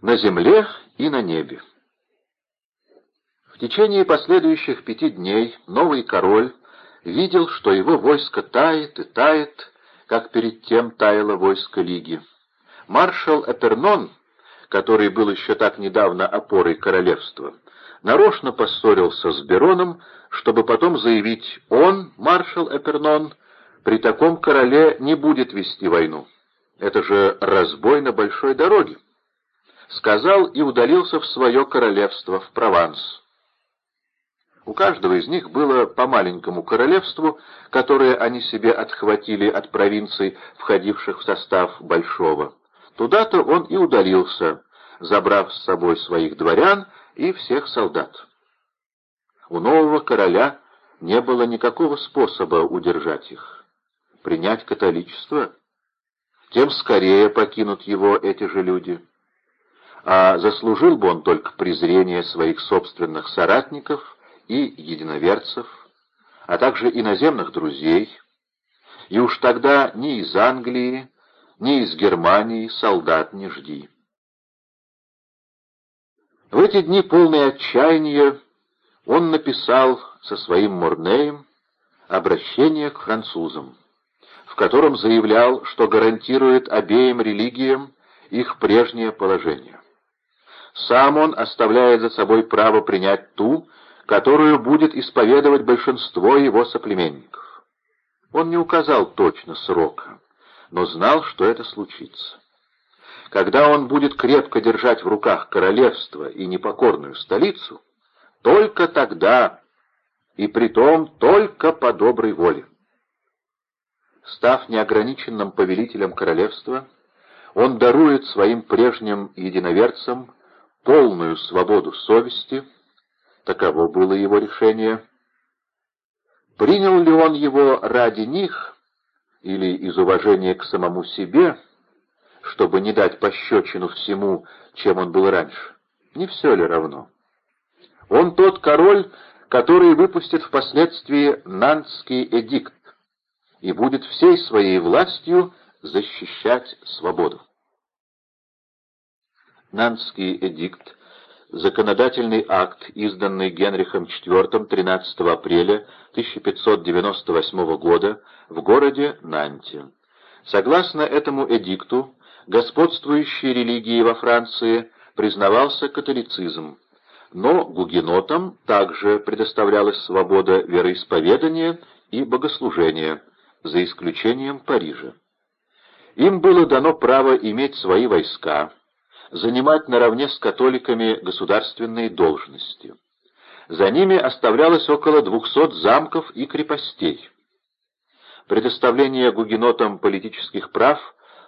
на земле и на небе. В течение последующих пяти дней новый король видел, что его войско тает и тает, как перед тем таяло войско Лиги. Маршал Эпернон, который был еще так недавно опорой королевства, нарочно поссорился с Бероном, чтобы потом заявить «он, маршал Эпернон, при таком короле не будет вести войну. Это же разбой на большой дороге». Сказал и удалился в свое королевство, в Прованс. У каждого из них было по маленькому королевству, которое они себе отхватили от провинций, входивших в состав Большого. Туда-то он и удалился, забрав с собой своих дворян и всех солдат. У нового короля не было никакого способа удержать их. Принять католичество? Тем скорее покинут его эти же люди. А заслужил бы он только презрение своих собственных соратников и единоверцев, а также иноземных друзей, и уж тогда ни из Англии, ни из Германии солдат не жди. В эти дни, полные отчаяния, он написал со своим Морнеем обращение к французам, в котором заявлял, что гарантирует обеим религиям их прежнее положение. Сам он оставляет за собой право принять ту, которую будет исповедовать большинство его соплеменников. Он не указал точно срока, но знал, что это случится. Когда он будет крепко держать в руках королевство и непокорную столицу, только тогда, и притом только по доброй воле. Став неограниченным повелителем королевства, он дарует своим прежним единоверцам полную свободу совести, таково было его решение. Принял ли он его ради них или из уважения к самому себе, чтобы не дать пощечину всему, чем он был раньше? Не все ли равно? Он тот король, который выпустит впоследствии Нантский эдикт и будет всей своей властью защищать свободу. Нантский эдикт — законодательный акт, изданный Генрихом IV 13 апреля 1598 года в городе Нанте. Согласно этому эдикту, господствующей религией во Франции признавался католицизм, но гугенотам также предоставлялась свобода вероисповедания и богослужения, за исключением Парижа. Им было дано право иметь свои войска, занимать наравне с католиками государственные должности. За ними оставлялось около двухсот замков и крепостей. Предоставление гугенотам политических прав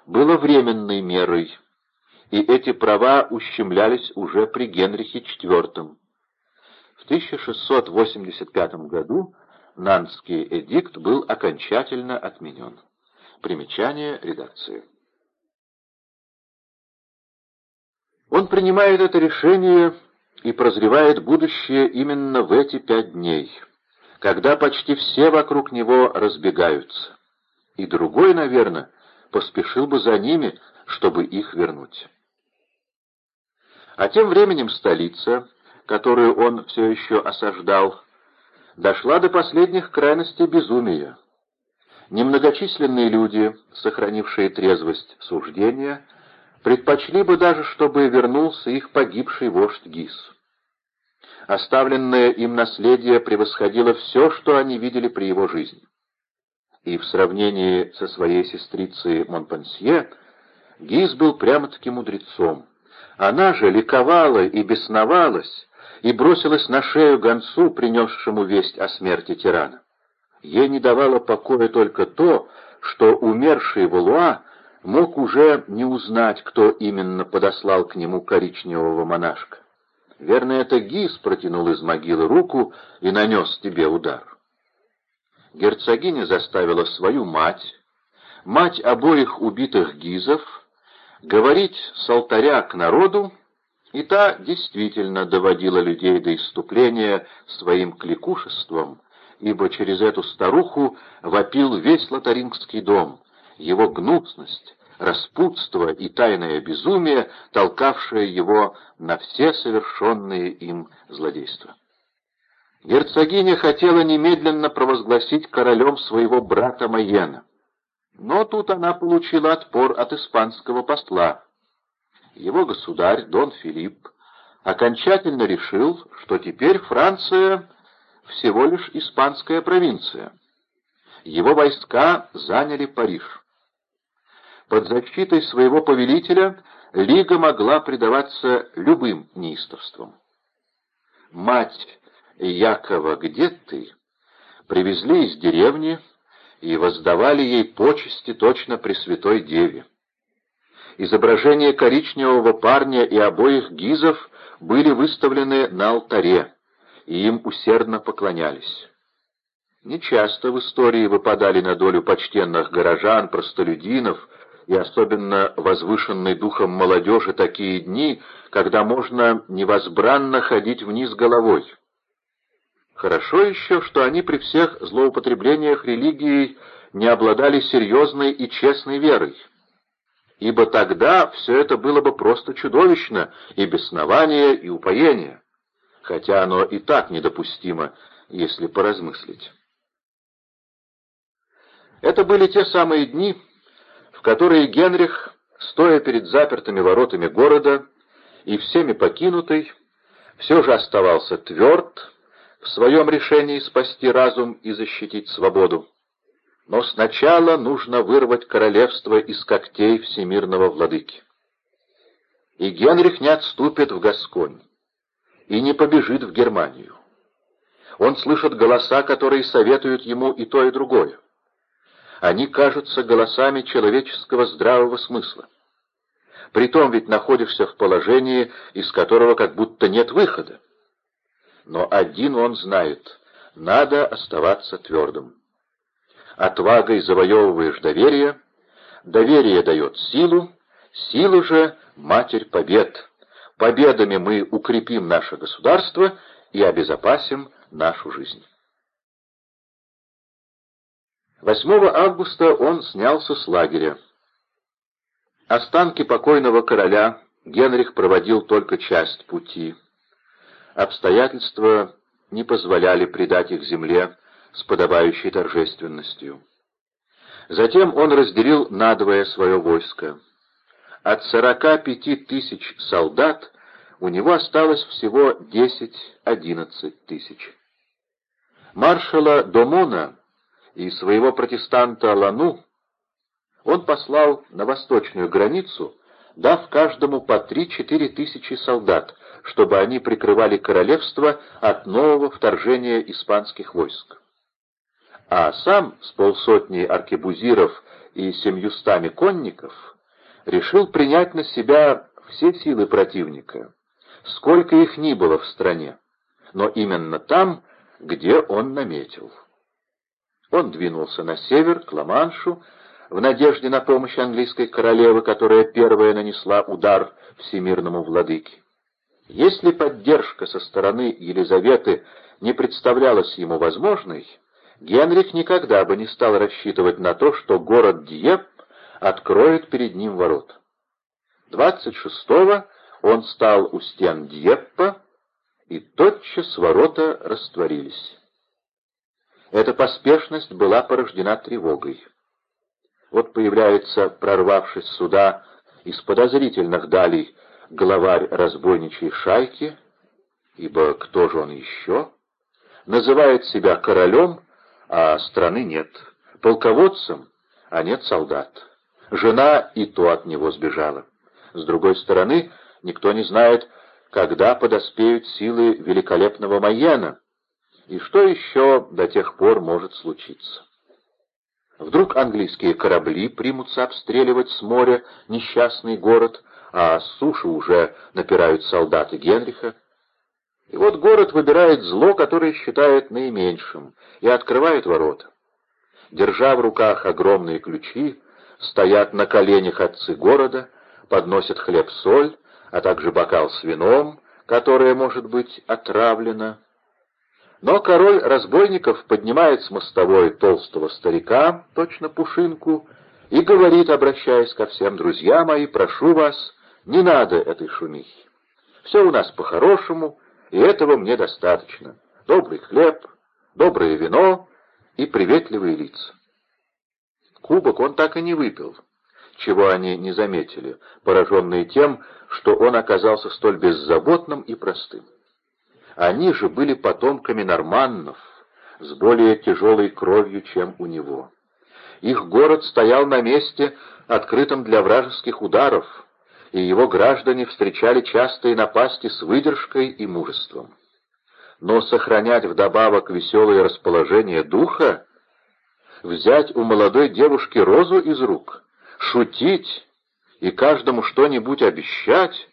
было временной мерой, и эти права ущемлялись уже при Генрихе IV. В 1685 году Нанский эдикт был окончательно отменен. Примечание редакции. Он принимает это решение и прозревает будущее именно в эти пять дней, когда почти все вокруг него разбегаются. И другой, наверное, поспешил бы за ними, чтобы их вернуть. А тем временем столица, которую он все еще осаждал, дошла до последних крайностей безумия. Немногочисленные люди, сохранившие трезвость суждения, предпочли бы даже, чтобы вернулся их погибший вождь Гис. Оставленное им наследие превосходило все, что они видели при его жизни. И в сравнении со своей сестрицей Монпансье Гис был прямо-таки мудрецом. Она же ликовала и бесновалась, и бросилась на шею гонцу, принесшему весть о смерти тирана. Ей не давало покоя только то, что умерший Валуа мог уже не узнать, кто именно подослал к нему коричневого монашка. Верно, это Гиз протянул из могилы руку и нанес тебе удар. Герцогиня заставила свою мать, мать обоих убитых Гизов, говорить с алтаря к народу, и та действительно доводила людей до иступления своим кликушеством, ибо через эту старуху вопил весь лотарингский дом, его гнусность, распутство и тайное безумие, толкавшее его на все совершенные им злодейства. Герцогиня хотела немедленно провозгласить королем своего брата Майена. Но тут она получила отпор от испанского посла. Его государь, Дон Филипп, окончательно решил, что теперь Франция всего лишь испанская провинция. Его войска заняли Париж. Под защитой своего повелителя Лига могла предаваться любым неистовствам. Мать Якова, где ты?» Привезли из деревни и воздавали ей почести точно Пресвятой Деве. Изображения коричневого парня и обоих гизов были выставлены на алтаре, и им усердно поклонялись. Нечасто в истории выпадали на долю почтенных горожан, простолюдинов и особенно возвышенной духом молодежи такие дни, когда можно невозбранно ходить вниз головой. Хорошо еще, что они при всех злоупотреблениях религией не обладали серьезной и честной верой. Ибо тогда все это было бы просто чудовищно, и беснование, и упоение, хотя оно и так недопустимо, если поразмыслить. Это были те самые дни, в которые Генрих, стоя перед запертыми воротами города и всеми покинутый, все же оставался тверд, в своем решении спасти разум и защитить свободу. Но сначала нужно вырвать королевство из когтей всемирного владыки. И Генрих не отступит в Гасконь, и не побежит в Германию. Он слышит голоса, которые советуют ему и то, и другое. Они кажутся голосами человеческого здравого смысла. Притом ведь находишься в положении, из которого как будто нет выхода. Но один он знает — надо оставаться твердым. Отвагой завоевываешь доверие, доверие дает силу, сила же — матерь побед. Победами мы укрепим наше государство и обезопасим нашу жизнь. 8 августа он снялся с лагеря. Останки покойного короля Генрих проводил только часть пути — обстоятельства не позволяли предать их земле с подобающей торжественностью. Затем он разделил надвое свое войско. От сорока пяти тысяч солдат у него осталось всего десять-одиннадцать тысяч. Маршала Домона и своего протестанта Лану он послал на восточную границу, дав каждому по три-четыре тысячи солдат, чтобы они прикрывали королевство от нового вторжения испанских войск. А сам с полсотни аркебузиров и семьюстами конников решил принять на себя все силы противника, сколько их ни было в стране, но именно там, где он наметил. Он двинулся на север, к Ла-Маншу, в надежде на помощь английской королевы, которая первая нанесла удар всемирному владыке. Если поддержка со стороны Елизаветы не представлялась ему возможной, Генрих никогда бы не стал рассчитывать на то, что город Диеп откроет перед ним ворот. 26-го он стал у стен Дьеппа, и тотчас ворота растворились. Эта поспешность была порождена тревогой. Вот появляется, прорвавшись сюда из подозрительных далей, главарь разбойничьей шайки, ибо кто же он еще, называет себя королем, а страны нет, полководцем, а нет солдат. Жена и то от него сбежала. С другой стороны, никто не знает, когда подоспеют силы великолепного Майена, и что еще до тех пор может случиться. Вдруг английские корабли примутся обстреливать с моря несчастный город, а с суши уже напирают солдаты Генриха. И вот город выбирает зло, которое считает наименьшим, и открывает ворота. Держа в руках огромные ключи, стоят на коленях отцы города, подносят хлеб-соль, а также бокал с вином, которое может быть отравлено. Но король разбойников поднимает с мостовой толстого старика, точно пушинку, и говорит, обращаясь ко всем, друзья мои, прошу вас, не надо этой шумихи. Все у нас по-хорошему, и этого мне достаточно. Добрый хлеб, доброе вино и приветливые лица. Кубок он так и не выпил, чего они не заметили, пораженные тем, что он оказался столь беззаботным и простым. Они же были потомками норманнов, с более тяжелой кровью, чем у него. Их город стоял на месте, открытом для вражеских ударов, и его граждане встречали частые напасти с выдержкой и мужеством. Но сохранять вдобавок веселое расположение духа, взять у молодой девушки розу из рук, шутить и каждому что-нибудь обещать,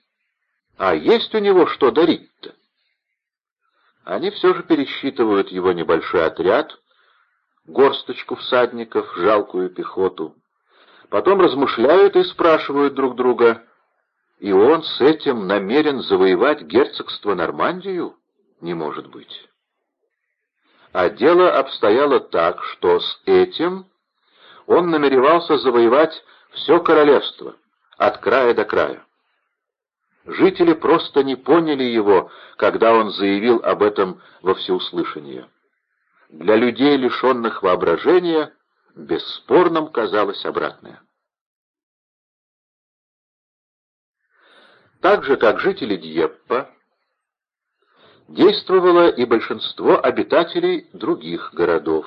а есть у него что дарить-то? Они все же пересчитывают его небольшой отряд, горсточку всадников, жалкую пехоту. Потом размышляют и спрашивают друг друга, и он с этим намерен завоевать герцогство Нормандию? Не может быть. А дело обстояло так, что с этим он намеревался завоевать все королевство, от края до края. Жители просто не поняли его, когда он заявил об этом во всеуслышание. Для людей, лишенных воображения, бесспорным казалось обратное. Так же, как жители Дьеппа, действовало и большинство обитателей других городов,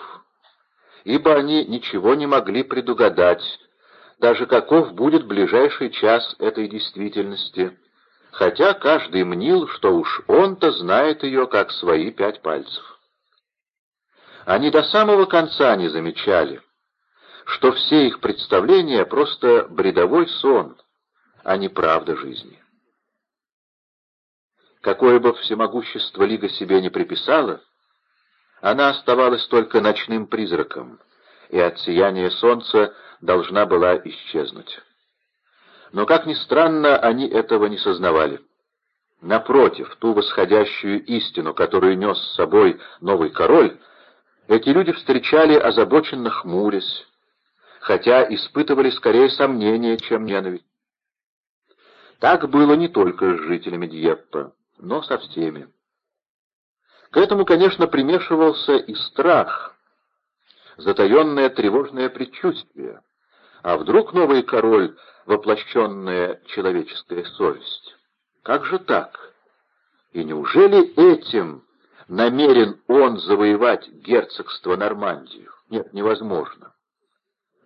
ибо они ничего не могли предугадать, даже каков будет ближайший час этой действительности — хотя каждый мнил, что уж он-то знает ее как свои пять пальцев. Они до самого конца не замечали, что все их представления — просто бредовой сон, а не правда жизни. Какое бы всемогущество Лига себе не приписала, она оставалась только ночным призраком, и от сияния солнца должна была исчезнуть. Но, как ни странно, они этого не сознавали. Напротив, ту восходящую истину, которую нес с собой новый король, эти люди встречали озабоченно хмурясь, хотя испытывали скорее сомнения, чем ненависть. Так было не только с жителями Дьеппа, но со всеми. К этому, конечно, примешивался и страх, затаенное тревожное предчувствие. А вдруг новый король — воплощенная человеческая совесть? Как же так? И неужели этим намерен он завоевать герцогство Нормандию? Нет, невозможно.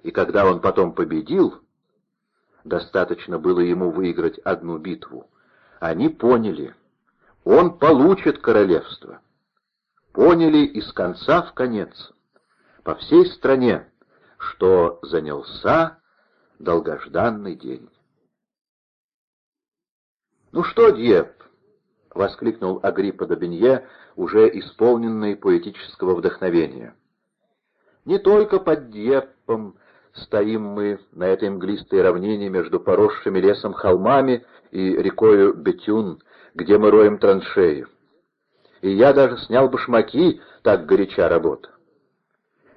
И когда он потом победил, достаточно было ему выиграть одну битву, они поняли, он получит королевство. Поняли из конца в конец. По всей стране что занялся долгожданный день. «Ну что, Дьеп?» — воскликнул Агриппа Добенье, уже исполненный поэтического вдохновения. «Не только под Дьеппом стоим мы на этой мглистой равнине между поросшими лесом холмами и рекою Бетюн, где мы роем траншеи. И я даже снял башмаки, так горяча работа.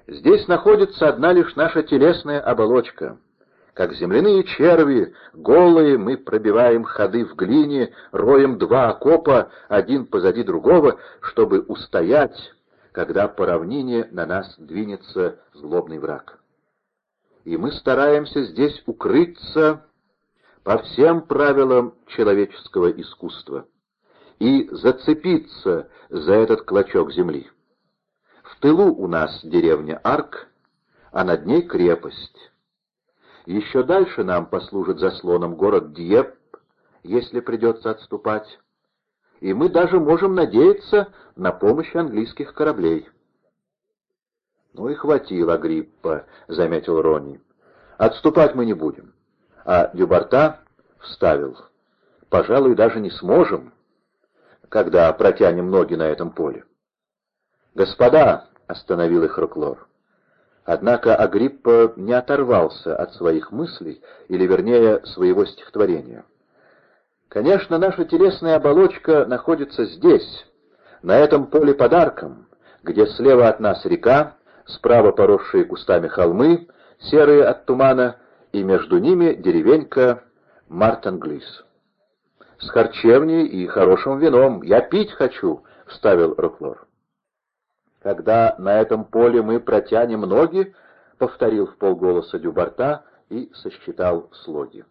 Здесь находится одна лишь наша телесная оболочка. Как земляные черви, голые, мы пробиваем ходы в глине, роем два окопа, один позади другого, чтобы устоять, когда по равнине на нас двинется злобный враг. И мы стараемся здесь укрыться по всем правилам человеческого искусства и зацепиться за этот клочок земли. В тылу у нас деревня Арк, а над ней крепость. Еще дальше нам послужит заслоном город Дьеп, если придется отступать. И мы даже можем надеяться на помощь английских кораблей. «Ну и хватило, Гриппа», — заметил Ронни. «Отступать мы не будем». А Дюбарта вставил. «Пожалуй, даже не сможем, когда протянем ноги на этом поле». «Господа!» — остановил их Руклор. Однако Агриппа не оторвался от своих мыслей, или, вернее, своего стихотворения. «Конечно, наша телесная оболочка находится здесь, на этом поле подарком, где слева от нас река, справа поросшие кустами холмы, серые от тумана, и между ними деревенька Мартанглис. «С харчевней и хорошим вином. Я пить хочу», — вставил Роклор. «Когда на этом поле мы протянем ноги», — повторил в полголоса Дюбарта и сосчитал слоги.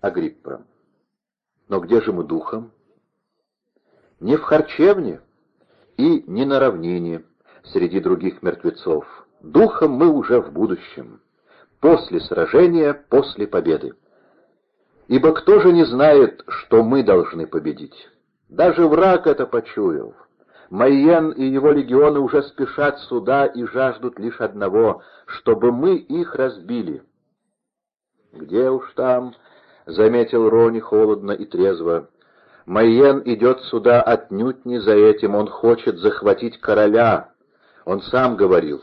Агриппа. «Но где же мы духом?» «Не в харчевне и не на равнине среди других мертвецов. Духом мы уже в будущем, после сражения, после победы. Ибо кто же не знает, что мы должны победить? Даже враг это почуял». Майен и его легионы уже спешат сюда и жаждут лишь одного, чтобы мы их разбили. «Где уж там?» — заметил Рони холодно и трезво. «Майен идет сюда отнюдь не за этим, он хочет захватить короля. Он сам говорил.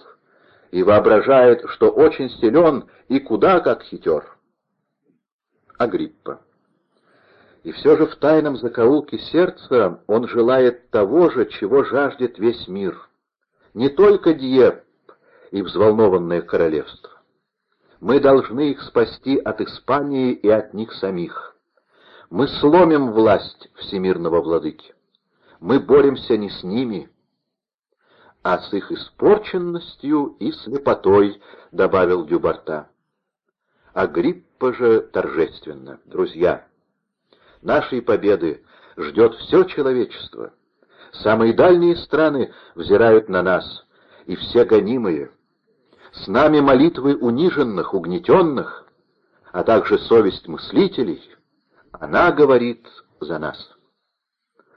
И воображает, что очень силен и куда как хитер». Агриппа. И все же в тайном закоулке сердца он желает того же, чего жаждет весь мир. Не только Диеп и взволнованное королевство. Мы должны их спасти от Испании и от них самих. Мы сломим власть всемирного владыки. Мы боремся не с ними, а с их испорченностью и слепотой, — добавил Дюбарта. А Гриппа же торжественно. Друзья, Нашей победы ждет все человечество. Самые дальние страны взирают на нас, и все гонимые. С нами молитвы униженных, угнетенных, а также совесть мыслителей. Она говорит за нас.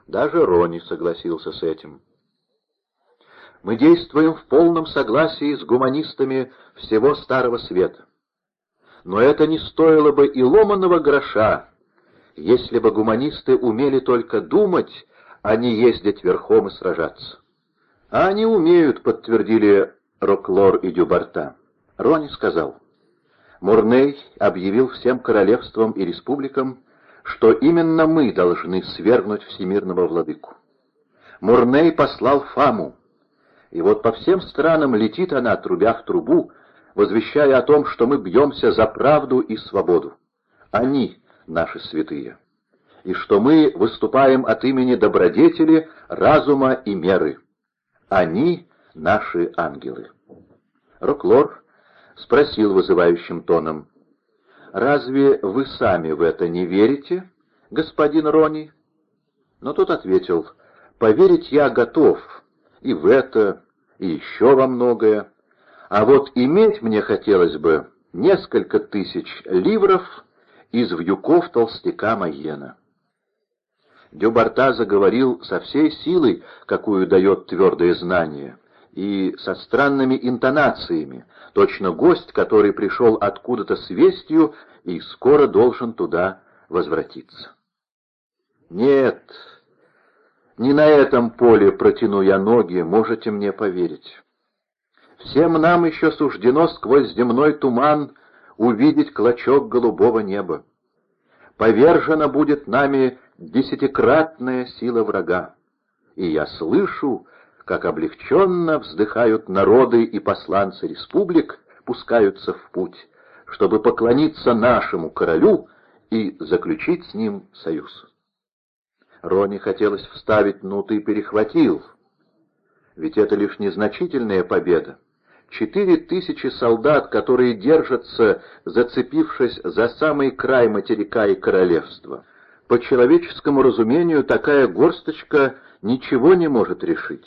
Даже Рони согласился с этим. Мы действуем в полном согласии с гуманистами всего Старого Света. Но это не стоило бы и ломаного гроша если бы гуманисты умели только думать, а не ездить верхом и сражаться. А они умеют, подтвердили Роклор и Дюбарта. Рони сказал, Мурней объявил всем королевствам и республикам, что именно мы должны свергнуть всемирного владыку. Мурней послал Фаму, и вот по всем странам летит она, трубя в трубу, возвещая о том, что мы бьемся за правду и свободу. Они, наши святые, и что мы выступаем от имени добродетели, разума и меры. Они — наши ангелы. Роклор спросил вызывающим тоном, «Разве вы сами в это не верите, господин Рони?» Но тот ответил, «Поверить я готов, и в это, и еще во многое, а вот иметь мне хотелось бы несколько тысяч ливров из вьюков толстяка Майена. Дюбарта заговорил со всей силой, какую дает твердое знание, и со странными интонациями, точно гость, который пришел откуда-то с вестью и скоро должен туда возвратиться. «Нет, не на этом поле протяну я ноги, можете мне поверить. Всем нам еще суждено сквозь земной туман увидеть клочок голубого неба. Повержена будет нами десятикратная сила врага. И я слышу, как облегченно вздыхают народы и посланцы республик, пускаются в путь, чтобы поклониться нашему королю и заключить с ним союз. Рони хотелось вставить, ну ты перехватил, ведь это лишь незначительная победа. Четыре тысячи солдат, которые держатся, зацепившись за самый край материка и королевства. По человеческому разумению, такая горсточка ничего не может решить.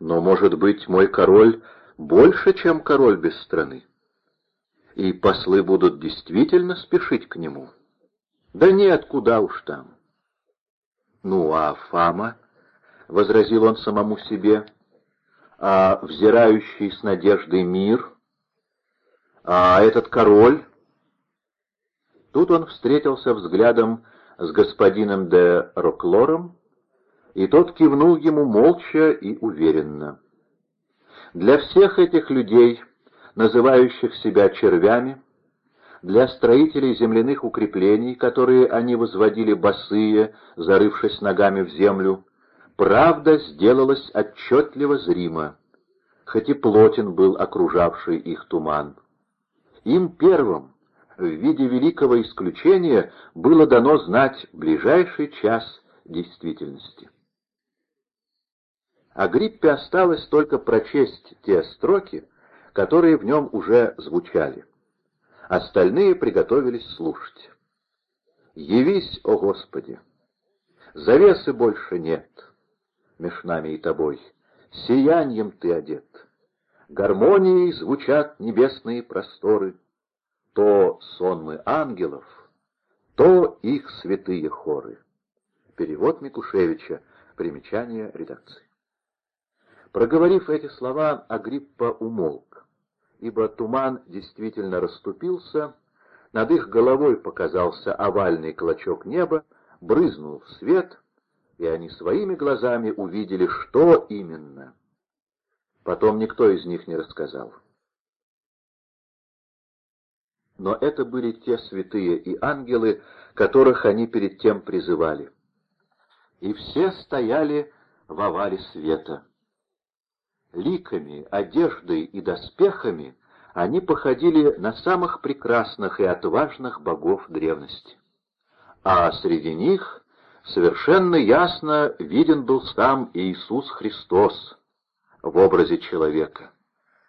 Но, может быть, мой король больше, чем король без страны. И послы будут действительно спешить к нему. Да нет, куда уж там. Ну, а Фама, — возразил он самому себе, — а взирающий с надеждой мир, а этот король... Тут он встретился взглядом с господином де Роклором, и тот кивнул ему молча и уверенно. Для всех этих людей, называющих себя червями, для строителей земляных укреплений, которые они возводили босые, зарывшись ногами в землю, Правда сделалась отчетливо зрима, хоть и плотен был окружавший их туман. им первым, в виде великого исключения, было дано знать ближайший час действительности. А Гриппе осталось только прочесть те строки, которые в нем уже звучали. Остальные приготовились слушать. «Явись, о Господи! Завесы больше нет меж нами и тобой, сиянием ты одет, гармонией звучат небесные просторы, то сонмы ангелов, то их святые хоры». Перевод Микушевича, примечание редакции. Проговорив эти слова, Агриппа умолк, ибо туман действительно расступился, над их головой показался овальный клочок неба, брызнул в свет, и они своими глазами увидели, что именно. Потом никто из них не рассказал. Но это были те святые и ангелы, которых они перед тем призывали. И все стояли в овале света ликами, одеждой и доспехами они походили на самых прекрасных и отважных богов древности. А среди них совершенно ясно виден был сам Иисус Христос в образе человека.